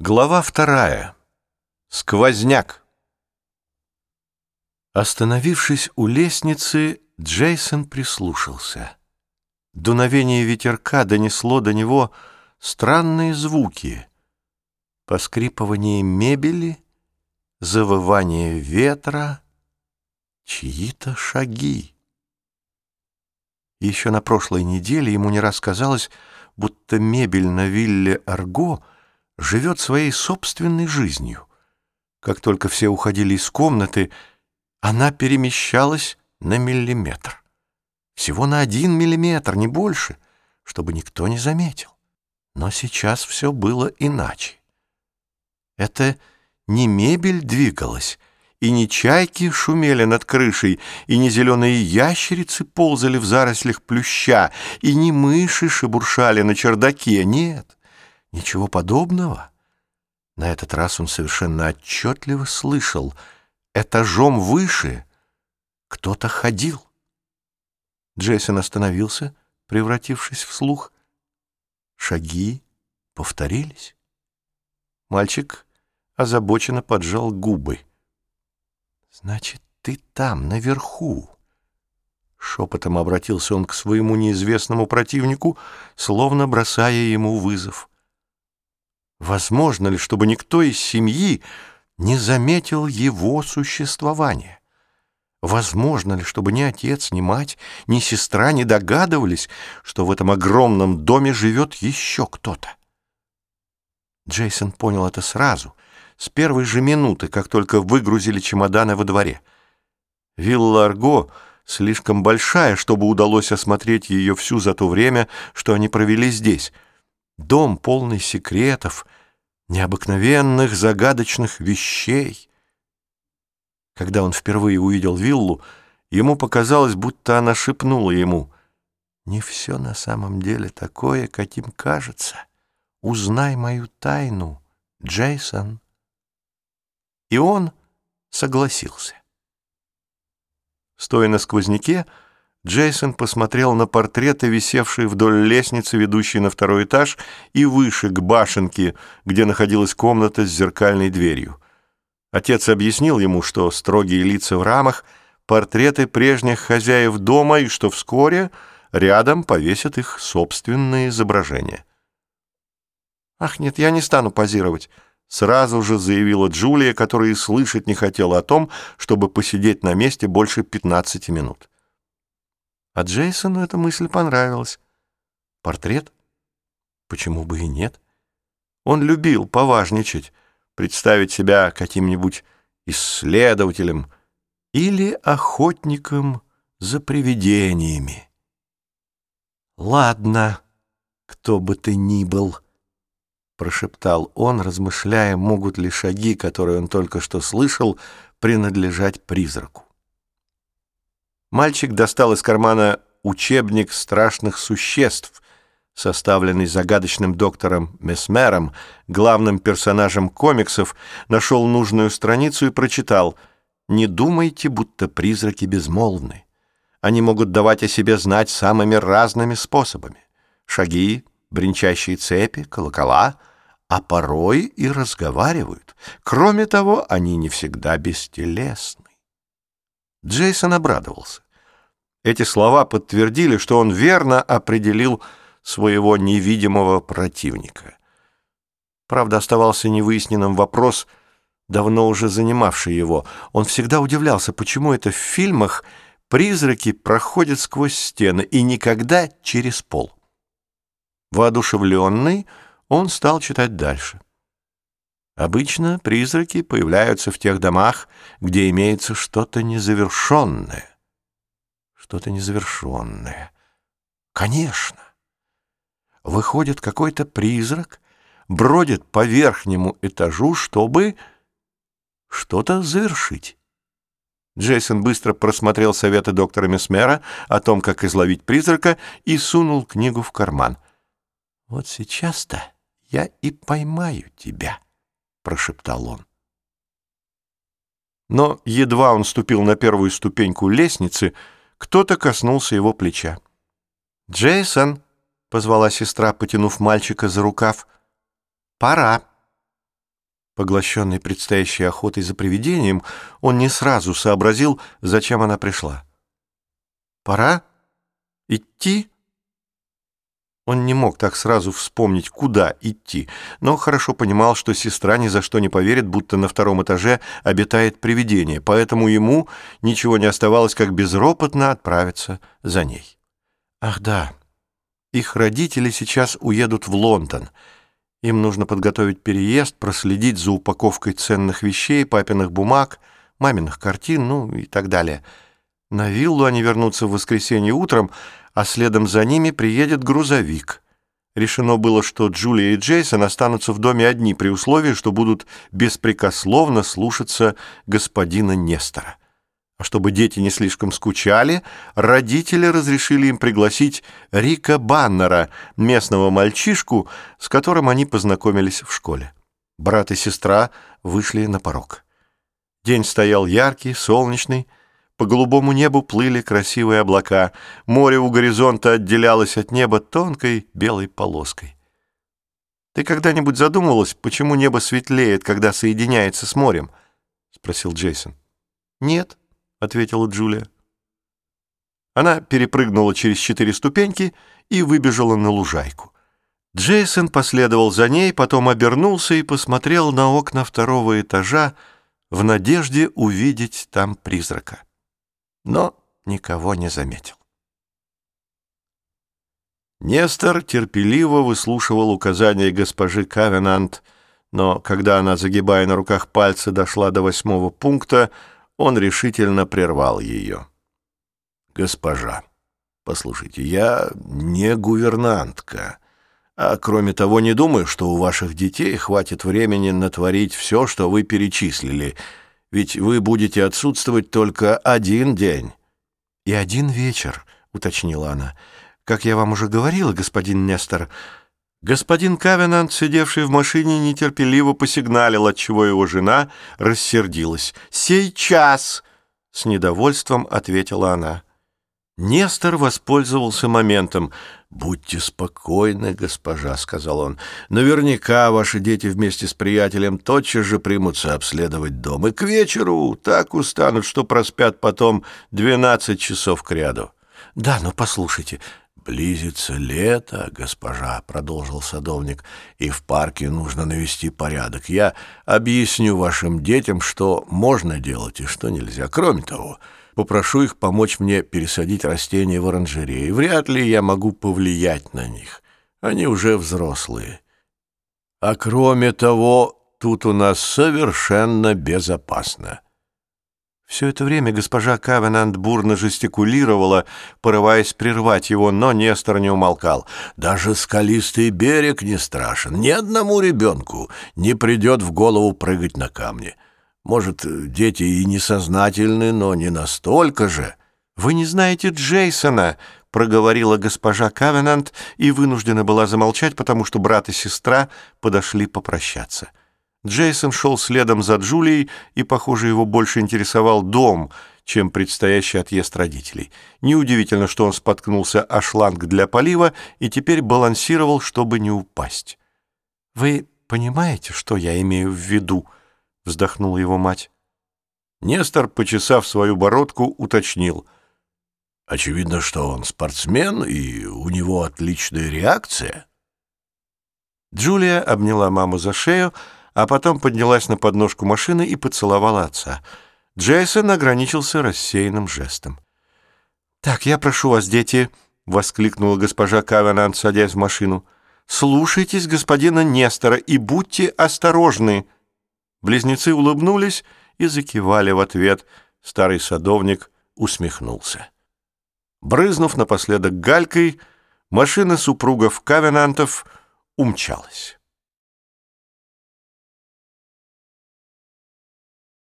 Глава вторая. Сквозняк. Остановившись у лестницы, Джейсон прислушался. Дуновение ветерка донесло до него странные звуки. Поскрипывание мебели, завывание ветра, чьи-то шаги. Еще на прошлой неделе ему не рассказалось, будто мебель на вилле Арго — живет своей собственной жизнью. Как только все уходили из комнаты, она перемещалась на миллиметр. Всего на один миллиметр, не больше, чтобы никто не заметил. Но сейчас все было иначе. Это не мебель двигалась, и не чайки шумели над крышей, и не зеленые ящерицы ползали в зарослях плюща, и не мыши шебуршали на чердаке, нет. Ничего подобного. На этот раз он совершенно отчетливо слышал. Этажом выше кто-то ходил. Джейсон остановился, превратившись в слух. Шаги повторились. Мальчик озабоченно поджал губы. «Значит, ты там, наверху!» Шепотом обратился он к своему неизвестному противнику, словно бросая ему вызов. Возможно ли, чтобы никто из семьи не заметил его существования? Возможно ли, чтобы ни отец, ни мать, ни сестра не догадывались, что в этом огромном доме живет еще кто-то? Джейсон понял это сразу, с первой же минуты, как только выгрузили чемоданы во дворе. Вилла Арго слишком большая, чтобы удалось осмотреть ее всю за то время, что они провели здесь — Дом полный секретов, необыкновенных загадочных вещей. Когда он впервые увидел виллу, ему показалось, будто она шепнула ему «Не все на самом деле такое, каким кажется. Узнай мою тайну, Джейсон». И он согласился. Стоя на сквозняке, Джейсон посмотрел на портреты, висевшие вдоль лестницы, ведущей на второй этаж, и выше, к башенке, где находилась комната с зеркальной дверью. Отец объяснил ему, что строгие лица в рамах — портреты прежних хозяев дома, и что вскоре рядом повесят их собственные изображения. «Ах, нет, я не стану позировать», — сразу же заявила Джулия, которая и слышать не хотела о том, чтобы посидеть на месте больше 15 минут. А Джейсону эта мысль понравилась. Портрет? Почему бы и нет? Он любил поважничать, представить себя каким-нибудь исследователем или охотником за привидениями. «Ладно, кто бы ты ни был», — прошептал он, размышляя, могут ли шаги, которые он только что слышал, принадлежать призраку. Мальчик достал из кармана учебник страшных существ, составленный загадочным доктором Месмером, главным персонажем комиксов, нашел нужную страницу и прочитал «Не думайте, будто призраки безмолвны. Они могут давать о себе знать самыми разными способами. Шаги, бренчащие цепи, колокола, а порой и разговаривают. Кроме того, они не всегда бестелесны. Джейсон обрадовался. Эти слова подтвердили, что он верно определил своего невидимого противника. Правда, оставался невыясненным вопрос, давно уже занимавший его. Он всегда удивлялся, почему это в фильмах призраки проходят сквозь стены и никогда через пол. Воодушевленный, он стал читать дальше. Обычно призраки появляются в тех домах, где имеется что-то незавершенное. Что-то незавершенное. Конечно. Выходит какой-то призрак, бродит по верхнему этажу, чтобы что-то завершить. Джейсон быстро просмотрел советы доктора Месмера о том, как изловить призрака, и сунул книгу в карман. «Вот сейчас-то я и поймаю тебя» прошептал он. Но едва он ступил на первую ступеньку лестницы, кто-то коснулся его плеча. «Джейсон!» — позвала сестра, потянув мальчика за рукав. «Пора!» Поглощенный предстоящей охотой за привидением, он не сразу сообразил, зачем она пришла. «Пора? Идти?» Он не мог так сразу вспомнить, куда идти, но хорошо понимал, что сестра ни за что не поверит, будто на втором этаже обитает привидение, поэтому ему ничего не оставалось, как безропотно отправиться за ней. Ах да, их родители сейчас уедут в Лондон — им нужно подготовить переезд, проследить за упаковкой ценных вещей, папиных бумаг, маминых картин, ну и так далее. На виллу они вернутся в воскресенье утром, а следом за ними приедет грузовик. Решено было, что Джулия и Джейсон останутся в доме одни при условии, что будут беспрекословно слушаться господина Нестора. А чтобы дети не слишком скучали, родители разрешили им пригласить Рика Баннера, местного мальчишку, с которым они познакомились в школе. Брат и сестра вышли на порог. День стоял яркий, солнечный, по голубому небу плыли красивые облака, море у горизонта отделялось от неба тонкой белой полоской. «Ты когда-нибудь задумывалась, почему небо светлеет, когда соединяется с морем?» — спросил Джейсон. «Нет», — ответила Джулия. Она перепрыгнула через четыре ступеньки и выбежала на лужайку. Джейсон последовал за ней, потом обернулся и посмотрел на окна второго этажа в надежде увидеть там призрака. Но никого не заметил. Нестор терпеливо выслушивал указания госпожи Кавенант, но когда она, загибая на руках пальцы, дошла до восьмого пункта, он решительно прервал ее. «Госпожа, послушайте, я не гувернантка, а кроме того не думаю, что у ваших детей хватит времени натворить все, что вы перечислили, ведь вы будете отсутствовать только один день». «И один вечер», — уточнила она. «Как я вам уже говорила, господин Нестор, — Господин Кавенант, сидевший в машине, нетерпеливо посигналил, отчего его жена рассердилась. «Сейчас!» — с недовольством ответила она. Нестор воспользовался моментом. «Будьте спокойны, госпожа», — сказал он. «Наверняка ваши дети вместе с приятелем тотчас же примутся обследовать дом. И к вечеру так устанут, что проспят потом двенадцать часов кряду». «Да, но послушайте, «Близится лето, госпожа», — продолжил садовник, «и в парке нужно навести порядок. Я объясню вашим детям, что можно делать и что нельзя. Кроме того, попрошу их помочь мне пересадить растения в оранжерее. Вряд ли я могу повлиять на них. Они уже взрослые. А кроме того, тут у нас совершенно безопасно». Все это время госпожа Кавенант бурно жестикулировала, порываясь прервать его, но Нестор не умолкал. «Даже скалистый берег не страшен. Ни одному ребенку не придет в голову прыгать на камни. Может, дети и несознательны, но не настолько же». «Вы не знаете Джейсона», — проговорила госпожа Кавенант и вынуждена была замолчать, потому что брат и сестра подошли попрощаться. Джейсон шел следом за Джулией, и, похоже, его больше интересовал дом, чем предстоящий отъезд родителей. Неудивительно, что он споткнулся о шланг для полива и теперь балансировал, чтобы не упасть. «Вы понимаете, что я имею в виду?» — вздохнула его мать. Нестор, почесав свою бородку, уточнил. «Очевидно, что он спортсмен, и у него отличная реакция». Джулия обняла маму за шею, а потом поднялась на подножку машины и поцеловала отца. Джейсон ограничился рассеянным жестом. «Так, я прошу вас, дети», — воскликнула госпожа Кавенант, садясь в машину, «слушайтесь господина Нестора и будьте осторожны». Близнецы улыбнулись и закивали в ответ. Старый садовник усмехнулся. Брызнув напоследок галькой, машина супругов Кавенантов умчалась.